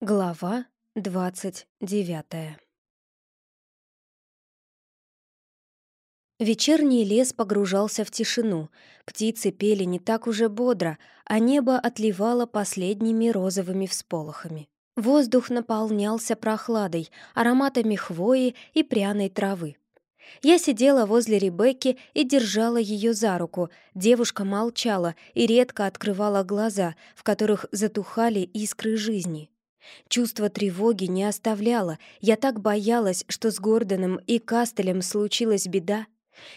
Глава двадцать девятая Вечерний лес погружался в тишину, птицы пели не так уже бодро, а небо отливало последними розовыми всполохами. Воздух наполнялся прохладой, ароматами хвои и пряной травы. Я сидела возле Ребекки и держала ее за руку. Девушка молчала и редко открывала глаза, в которых затухали искры жизни. Чувство тревоги не оставляло. Я так боялась, что с Гордоном и Кастелем случилась беда.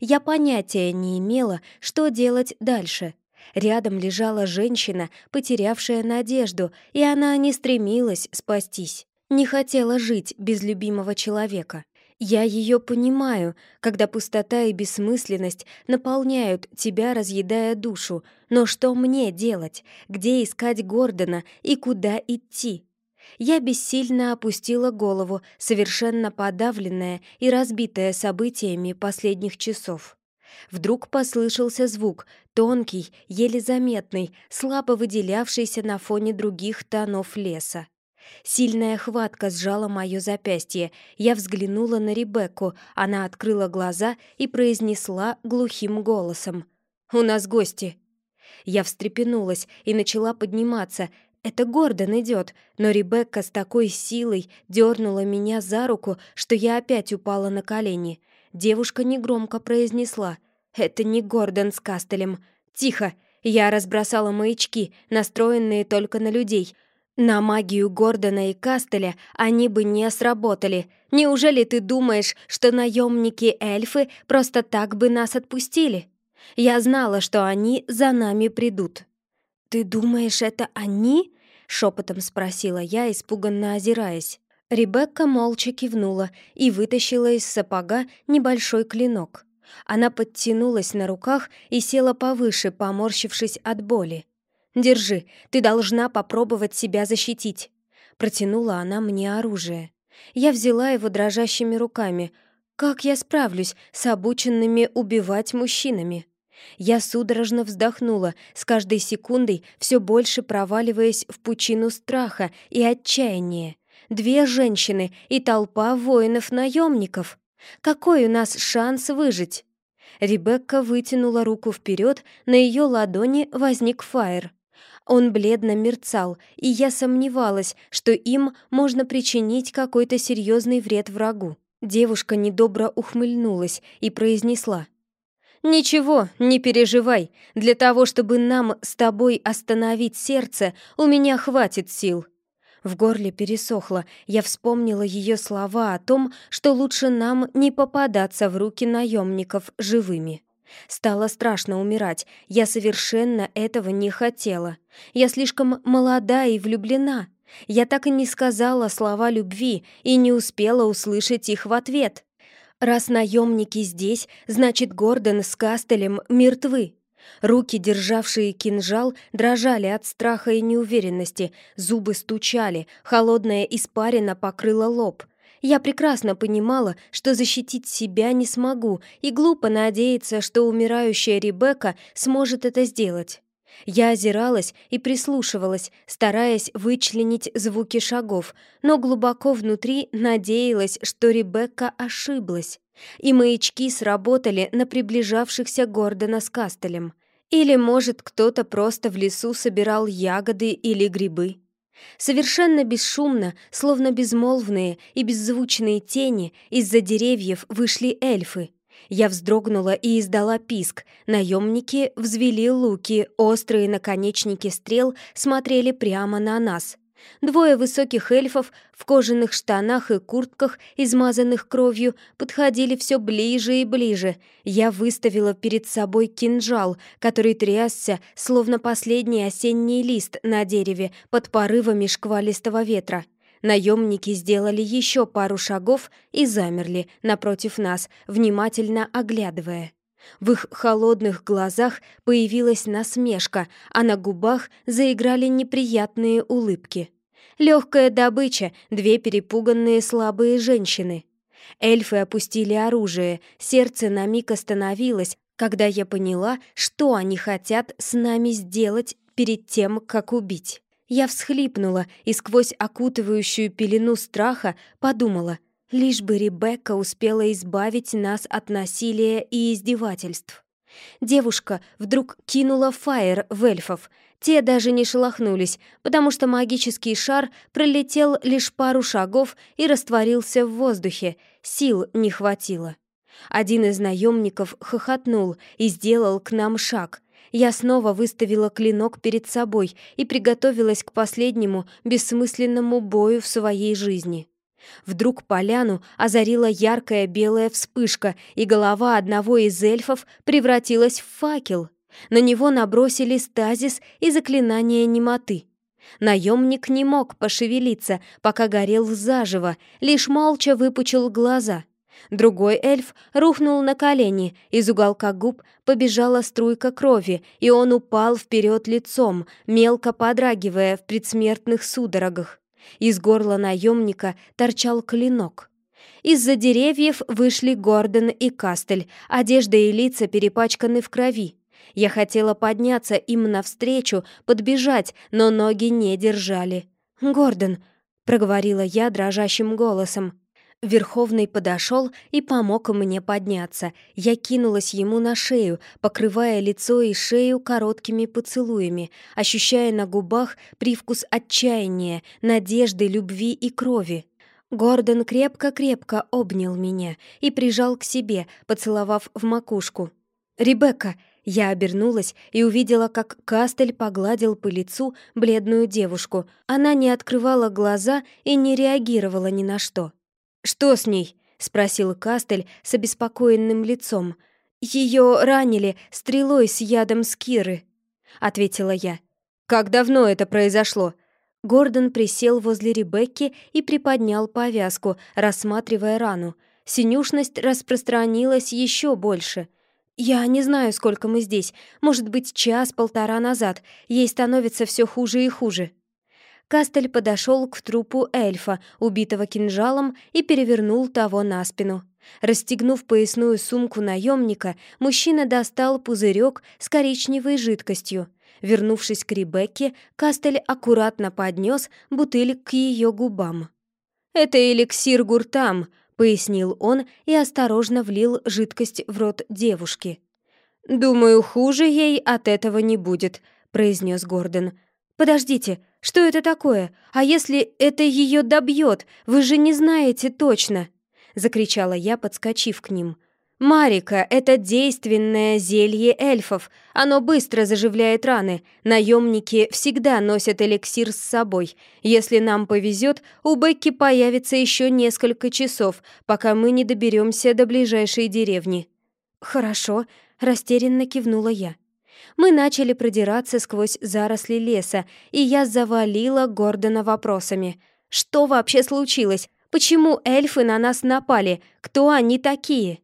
Я понятия не имела, что делать дальше. Рядом лежала женщина, потерявшая надежду, и она не стремилась спастись. Не хотела жить без любимого человека. Я ее понимаю, когда пустота и бессмысленность наполняют тебя, разъедая душу. Но что мне делать? Где искать Гордона и куда идти? Я бессильно опустила голову, совершенно подавленная и разбитая событиями последних часов. Вдруг послышался звук, тонкий, еле заметный, слабо выделявшийся на фоне других тонов леса. Сильная хватка сжала мое запястье. Я взглянула на Ребекку. Она открыла глаза и произнесла глухим голосом. «У нас гости». Я встрепенулась и начала подниматься, это Гордон идет, но Ребекка с такой силой дернула меня за руку, что я опять упала на колени. Девушка негромко произнесла «Это не Гордон с Кастелем. Тихо!» Я разбросала маячки, настроенные только на людей. На магию Гордона и Кастеля они бы не сработали. Неужели ты думаешь, что наемники-эльфы просто так бы нас отпустили? Я знала, что они за нами придут. «Ты думаешь, это они?» — шепотом спросила я, испуганно озираясь. Ребекка молча кивнула и вытащила из сапога небольшой клинок. Она подтянулась на руках и села повыше, поморщившись от боли. «Держи, ты должна попробовать себя защитить». Протянула она мне оружие. Я взяла его дрожащими руками. «Как я справлюсь с обученными убивать мужчинами?» Я судорожно вздохнула, с каждой секундой все больше проваливаясь в пучину страха и отчаяния. Две женщины и толпа воинов-наемников. Какой у нас шанс выжить? Ребекка вытянула руку вперед, на ее ладони возник фаер. Он бледно мерцал, и я сомневалась, что им можно причинить какой-то серьезный вред врагу. Девушка недобро ухмыльнулась и произнесла — «Ничего, не переживай. Для того, чтобы нам с тобой остановить сердце, у меня хватит сил». В горле пересохло. Я вспомнила ее слова о том, что лучше нам не попадаться в руки наемников живыми. Стало страшно умирать. Я совершенно этого не хотела. Я слишком молода и влюблена. Я так и не сказала слова любви и не успела услышать их в ответ. Раз наемники здесь, значит, Гордон с Кастелем мертвы. Руки, державшие кинжал, дрожали от страха и неуверенности, зубы стучали, холодная испарина покрыла лоб. Я прекрасно понимала, что защитить себя не смогу, и глупо надеяться, что умирающая Ребекка сможет это сделать. Я озиралась и прислушивалась, стараясь вычленить звуки шагов, но глубоко внутри надеялась, что Ребекка ошиблась, и маячки сработали на приближавшихся Гордона с Кастелем. Или, может, кто-то просто в лесу собирал ягоды или грибы. Совершенно бесшумно, словно безмолвные и беззвучные тени, из-за деревьев вышли эльфы — я вздрогнула и издала писк. Наемники взвели луки, острые наконечники стрел смотрели прямо на нас. Двое высоких эльфов в кожаных штанах и куртках, измазанных кровью, подходили все ближе и ближе. Я выставила перед собой кинжал, который трясся, словно последний осенний лист на дереве под порывами шквалистого ветра. Наемники сделали еще пару шагов и замерли напротив нас, внимательно оглядывая. В их холодных глазах появилась насмешка, а на губах заиграли неприятные улыбки. Легкая добыча, две перепуганные слабые женщины. Эльфы опустили оружие, сердце на миг остановилось, когда я поняла, что они хотят с нами сделать перед тем, как убить. Я всхлипнула и сквозь окутывающую пелену страха подумала, лишь бы Ребекка успела избавить нас от насилия и издевательств. Девушка вдруг кинула фаер в эльфов. Те даже не шелохнулись, потому что магический шар пролетел лишь пару шагов и растворился в воздухе. Сил не хватило. Один из наемников хохотнул и сделал к нам шаг. Я снова выставила клинок перед собой и приготовилась к последнему бессмысленному бою в своей жизни. Вдруг поляну озарила яркая белая вспышка, и голова одного из эльфов превратилась в факел. На него набросили стазис и заклинание немоты. Наемник не мог пошевелиться, пока горел заживо, лишь молча выпучил глаза. Другой эльф рухнул на колени, из уголка губ побежала струйка крови, и он упал вперед лицом, мелко подрагивая в предсмертных судорогах. Из горла наемника торчал клинок. Из-за деревьев вышли Гордон и Кастель, одежда и лица перепачканы в крови. Я хотела подняться им навстречу, подбежать, но ноги не держали. «Гордон», — проговорила я дрожащим голосом, Верховный подошел и помог мне подняться. Я кинулась ему на шею, покрывая лицо и шею короткими поцелуями, ощущая на губах привкус отчаяния, надежды, любви и крови. Гордон крепко-крепко обнял меня и прижал к себе, поцеловав в макушку. «Ребекка!» Я обернулась и увидела, как Кастель погладил по лицу бледную девушку. Она не открывала глаза и не реагировала ни на что. «Что с ней?» — спросил Кастель с обеспокоенным лицом. «Ее ранили стрелой с ядом скиры», — ответила я. «Как давно это произошло?» Гордон присел возле Ребекки и приподнял повязку, рассматривая рану. Синюшность распространилась еще больше. «Я не знаю, сколько мы здесь. Может быть, час-полтора назад. Ей становится все хуже и хуже». Кастель подошел к трупу эльфа, убитого кинжалом, и перевернул того на спину. Расстегнув поясную сумку наемника, мужчина достал пузырек с коричневой жидкостью. Вернувшись к Ребекке, Кастель аккуратно поднес бутыль к ее губам. «Это эликсир гуртам», — пояснил он и осторожно влил жидкость в рот девушки. «Думаю, хуже ей от этого не будет», — произнес Гордон. «Подождите, что это такое? А если это ее добьет? Вы же не знаете точно!» Закричала я, подскочив к ним. «Марика — это действенное зелье эльфов. Оно быстро заживляет раны. Наемники всегда носят эликсир с собой. Если нам повезет, у Бекки появится еще несколько часов, пока мы не доберемся до ближайшей деревни». «Хорошо», — растерянно кивнула я. Мы начали продираться сквозь заросли леса, и я завалила Гордона вопросами. «Что вообще случилось? Почему эльфы на нас напали? Кто они такие?»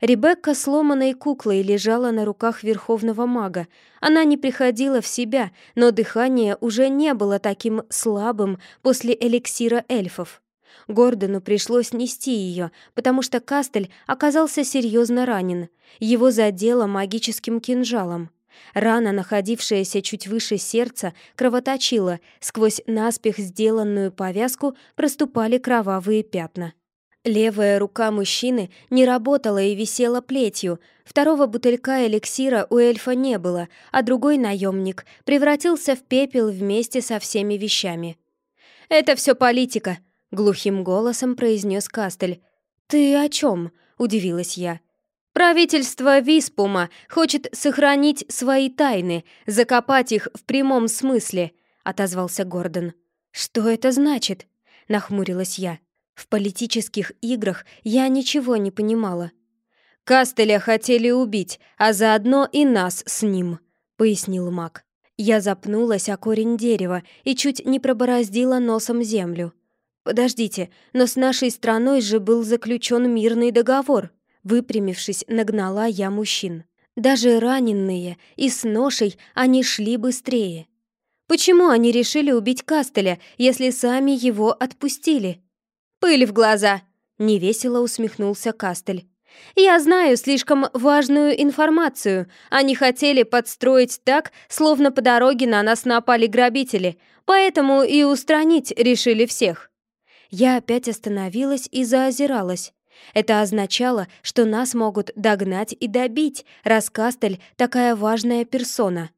Ребекка сломанной куклой лежала на руках верховного мага. Она не приходила в себя, но дыхание уже не было таким слабым после эликсира эльфов. Гордону пришлось нести ее, потому что Кастель оказался серьезно ранен. Его задело магическим кинжалом. Рана, находившаяся чуть выше сердца, кровоточила, сквозь наспех сделанную повязку проступали кровавые пятна. Левая рука мужчины не работала и висела плетью. Второго бутылька эликсира у эльфа не было, а другой наемник превратился в пепел вместе со всеми вещами. «Это все политика», — глухим голосом произнес Кастель. «Ты о чем? удивилась я. Правительство Виспума хочет сохранить свои тайны, закопать их в прямом смысле», — отозвался Гордон. «Что это значит?» — нахмурилась я. В политических играх я ничего не понимала. «Кастеля хотели убить, а заодно и нас с ним», — пояснил маг. Я запнулась о корень дерева и чуть не пробороздила носом землю. «Подождите, но с нашей страной же был заключен мирный договор», Выпрямившись, нагнала я мужчин. Даже раненые и с ношей они шли быстрее. Почему они решили убить Кастеля, если сами его отпустили? «Пыль в глаза!» — невесело усмехнулся Кастель. «Я знаю слишком важную информацию. Они хотели подстроить так, словно по дороге на нас напали грабители. Поэтому и устранить решили всех». Я опять остановилась и заозиралась. Это означало, что нас могут догнать и добить, раз Кастель такая важная персона.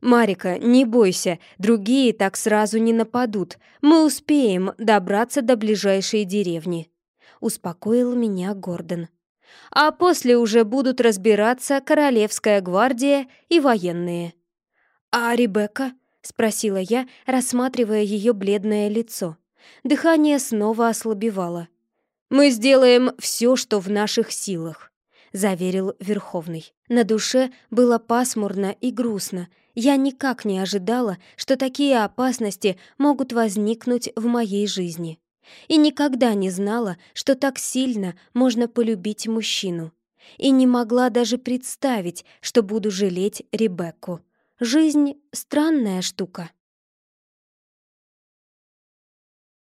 «Марика, не бойся, другие так сразу не нападут. Мы успеем добраться до ближайшей деревни», — успокоил меня Гордон. «А после уже будут разбираться Королевская гвардия и военные». «А Ребекка?» — спросила я, рассматривая ее бледное лицо. Дыхание снова ослабевало. «Мы сделаем все, что в наших силах», — заверил Верховный. На душе было пасмурно и грустно. Я никак не ожидала, что такие опасности могут возникнуть в моей жизни. И никогда не знала, что так сильно можно полюбить мужчину. И не могла даже представить, что буду жалеть Ребекку. Жизнь — странная штука.